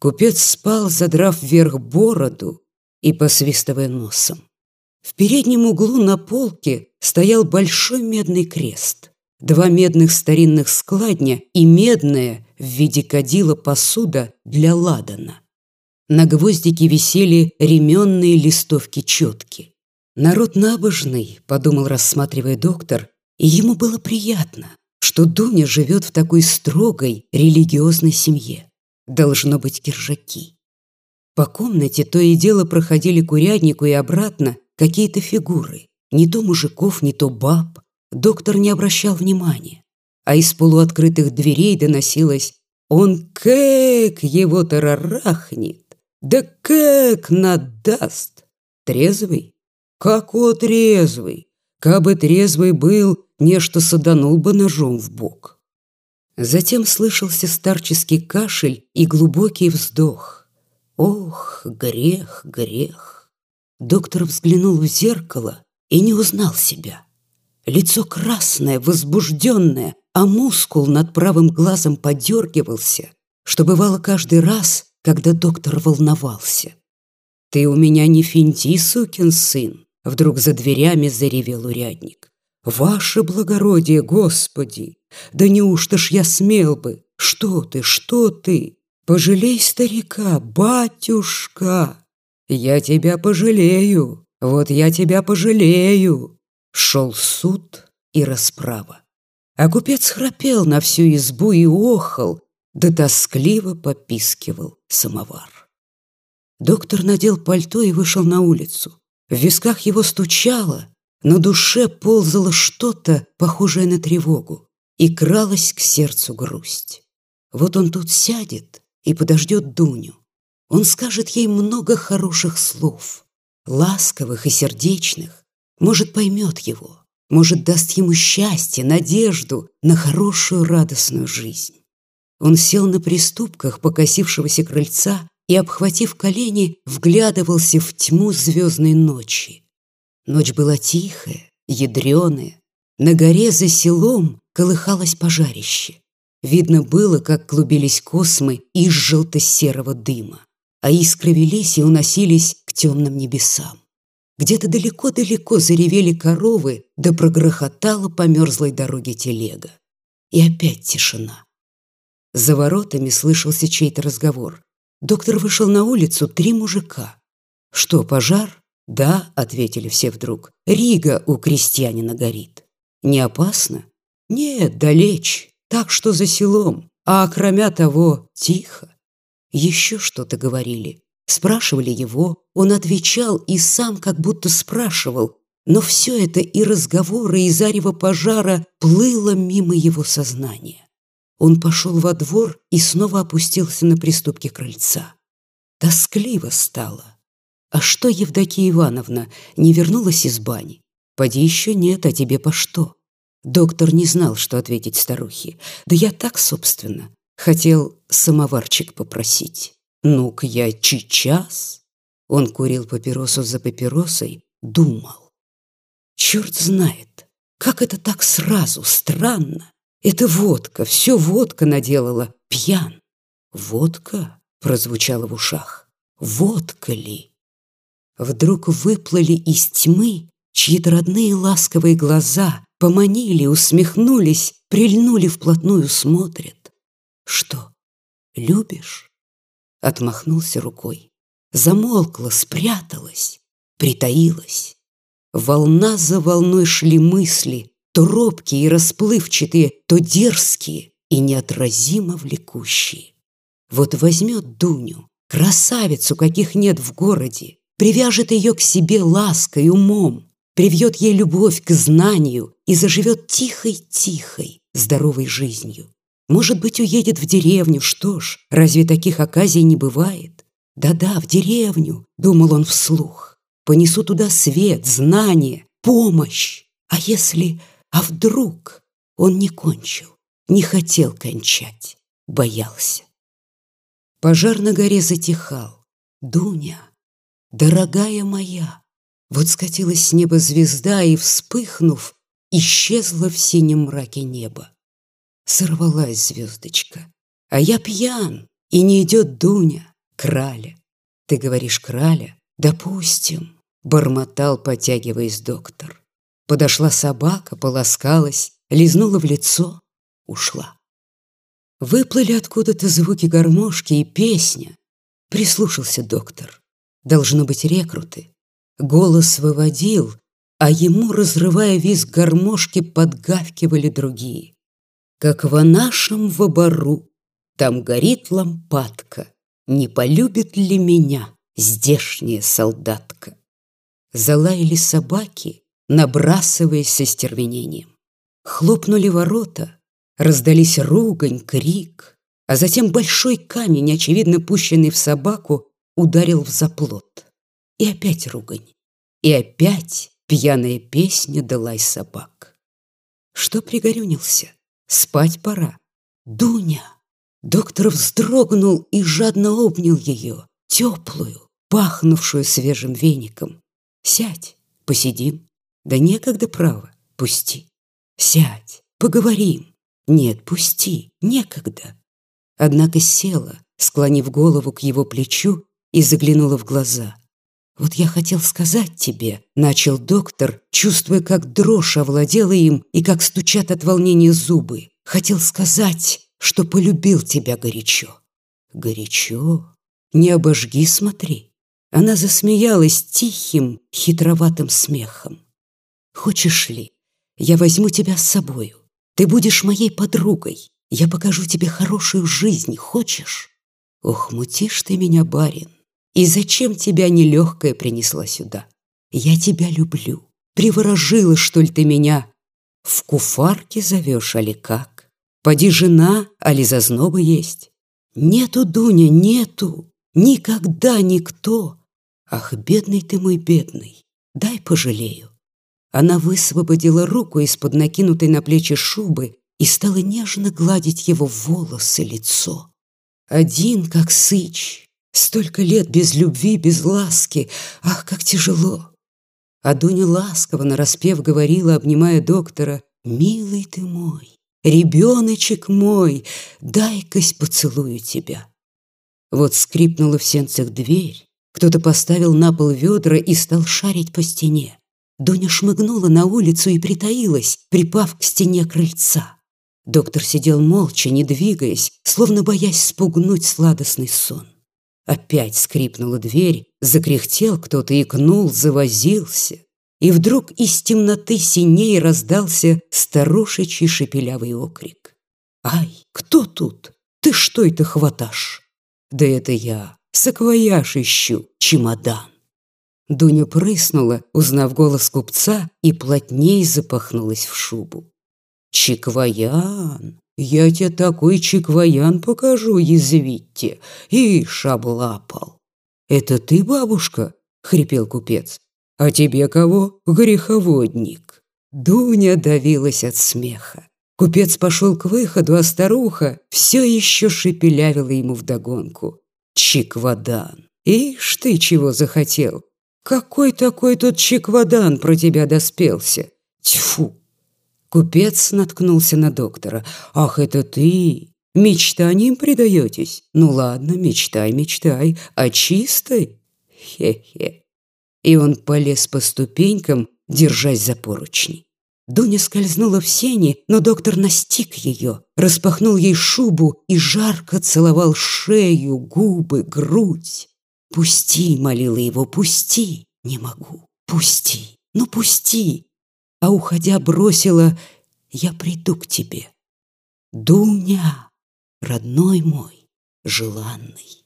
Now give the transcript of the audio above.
Купец спал, задрав вверх бороду и посвистывая носом. В переднем углу на полке стоял большой медный крест, два медных старинных складня и медная в виде кадила посуда для ладана. На гвоздике висели ременные листовки четки. Народ набожный, подумал, рассматривая доктор, и ему было приятно, что Дуня живет в такой строгой религиозной семье. Должно быть киржаки. По комнате то и дело проходили к уряднику и обратно какие-то фигуры. Не то мужиков, не то баб. Доктор не обращал внимания. А из полуоткрытых дверей доносилось «Он как его тарарахнет, да как надаст!» Трезвый? Как о трезвый? Кабы трезвый был, нечто саданул бы ножом в бок. Затем слышался старческий кашель и глубокий вздох. Ох, грех, грех. Доктор взглянул в зеркало и не узнал себя. Лицо красное, возбужденное, а мускул над правым глазом подергивался, что бывало каждый раз, когда доктор волновался. «Ты у меня не финти, сукин сын!» Вдруг за дверями заревел урядник. «Ваше благородие, Господи! Да неужто ж я смел бы? Что ты, что ты? Пожалей старика, батюшка! Я тебя пожалею, вот я тебя пожалею!» Шел суд и расправа. А купец храпел на всю избу и охал, да тоскливо попискивал самовар. Доктор надел пальто и вышел на улицу. В висках его стучало, на душе ползало что-то, похожее на тревогу, и кралась к сердцу грусть. Вот он тут сядет и подождет Дуню. Он скажет ей много хороших слов, ласковых и сердечных, может, поймет его, может, даст ему счастье, надежду на хорошую радостную жизнь. Он сел на приступках покосившегося крыльца и, обхватив колени, вглядывался в тьму звездной ночи. Ночь была тихая, ядреная. На горе за селом колыхалось пожарище. Видно было, как клубились космы из желто-серого дыма, а искры велись и уносились к темным небесам. Где-то далеко-далеко заревели коровы, да прогрохотала по мерзлой дороге телега. И опять тишина. За воротами слышался чей-то разговор. Доктор вышел на улицу, три мужика. «Что, пожар?» «Да», — ответили все вдруг. «Рига у крестьянина горит». «Не опасно?» «Нет, далечь, так что за селом, а кроме того тихо». Еще что-то говорили. Спрашивали его, он отвечал и сам как будто спрашивал, но все это и разговоры, и зарево пожара плыло мимо его сознания. Он пошел во двор и снова опустился на приступки крыльца. Тоскливо стало. А что Евдокия Ивановна не вернулась из бани? Поди еще нет, а тебе по что? Доктор не знал, что ответить старухе. Да я так, собственно, хотел самоварчик попросить. Ну-ка я сейчас. Он курил папиросу за папиросой, думал. Черт знает, как это так сразу, странно. Это водка, все водка наделала, пьян. Водка прозвучала в ушах. Водка ли? Вдруг выплыли из тьмы чьи-то родные ласковые глаза, поманили, усмехнулись, прильнули вплотную, смотрят. Что, любишь? Отмахнулся рукой. Замолкла, спряталась, притаилась. Волна за волной шли мысли, то робкие и расплывчатые, то дерзкие и неотразимо влекущие. Вот возьмет Дуню, красавицу, каких нет в городе, привяжет ее к себе лаской, умом, привьет ей любовь к знанию и заживет тихой-тихой, здоровой жизнью. Может быть, уедет в деревню, что ж, разве таких оказий не бывает? Да-да, в деревню, думал он вслух. Понесу туда свет, знание, помощь. А если а вдруг он не кончил, не хотел кончать, боялся. Пожар на горе затихал. Дуня, дорогая моя, вот скатилась с неба звезда и, вспыхнув, исчезла в синем мраке неба. Сорвалась звездочка, а я пьян, и не идет Дуня. краля. Ты говоришь краля? Допустим, бормотал, потягиваясь доктор. Подошла собака, полоскалась, лизнула в лицо, ушла. Выплыли откуда-то звуки гармошки и песня. Прислушался доктор. Должно быть рекруты. Голос выводил, а ему, разрывая визг гармошки, подгавкивали другие. Как в нашем вобору, там горит лампадка, Не полюбит ли меня здешняя солдатка? Залаяли собаки, набрасываясь со стервенением. Хлопнули ворота, раздались ругань, крик, а затем большой камень, очевидно пущенный в собаку, ударил в заплот. И опять ругань, и опять Пьяная песня далась собак. Что пригорюнился? Спать пора. Дуня! Доктор вздрогнул и жадно обнял ее, теплую, пахнувшую свежим веником. Сядь, посидим. Да некогда, право, пусти. Сядь, поговорим. Нет, пусти, некогда. Однако села, склонив голову к его плечу и заглянула в глаза. «Вот я хотел сказать тебе», — начал доктор, чувствуя, как дрожь овладела им и как стучат от волнения зубы. «Хотел сказать, что полюбил тебя горячо». «Горячо? Не обожги, смотри». Она засмеялась тихим, хитроватым смехом. «Хочешь ли, я возьму тебя с собою. Ты будешь моей подругой. Я покажу тебе хорошую жизнь. Хочешь?» «Ох, мутишь ты меня, барин. И зачем тебя нелегкая принесла сюда? Я тебя люблю. Приворожила, что ли, ты меня? В куфарке зовешь, али как? Поди жена, али зазноба есть? Нету, Дуня, нету. Никогда никто. Ах, бедный ты мой бедный, дай пожалею. Она высвободила руку из-под накинутой на плечи шубы и стала нежно гладить его волосы, лицо. Один, как сыч, Столько лет без любви, без ласки. Ах, как тяжело. А Дуня ласково нараспев говорила, обнимая доктора, «Милый ты мой, ребеночек мой, дай-кась поцелую тебя». Вот скрипнула в сенцах дверь, кто-то поставил на пол ведра и стал шарить по стене. Дуня шмыгнула на улицу и притаилась, припав к стене крыльца. Доктор сидел молча, не двигаясь, словно боясь спугнуть сладостный сон. Опять скрипнула дверь, закряхтел кто-то, икнул, завозился. И вдруг из темноты синей раздался старушечий шепелявый окрик. «Ай, кто тут? Ты что это хваташь?» «Да это я, саквояж ищу, чемодан». Дуня прыснула, узнав голос купца, и плотней запахнулась в шубу. «Чиквоян! Я тебе такой чеквоян покажу, язвите, и шаблапал. Это ты, бабушка? Хрипел купец. А тебе кого? Греховодник. Дуня давилась от смеха. Купец пошел к выходу, а старуха все еще шепелявила ему вдогонку. Чиквадан, ишь ты чего захотел? Какой такой тут чиквадан про тебя доспелся? Тьфу, Купец наткнулся на доктора. «Ах, это ты! Мечтанием предаетесь? Ну ладно, мечтай, мечтай, а чистой? Хе-хе!» И он полез по ступенькам, держась за поручни. Дуня скользнула в сени, но доктор настиг ее, распахнул ей шубу и жарко целовал шею, губы, грудь. «Пусти!» — молила его, «пусти!» «Не могу! Пусти! Ну, пусти!» А уходя бросила «Я приду к тебе». Дуня, родной мой, желанный.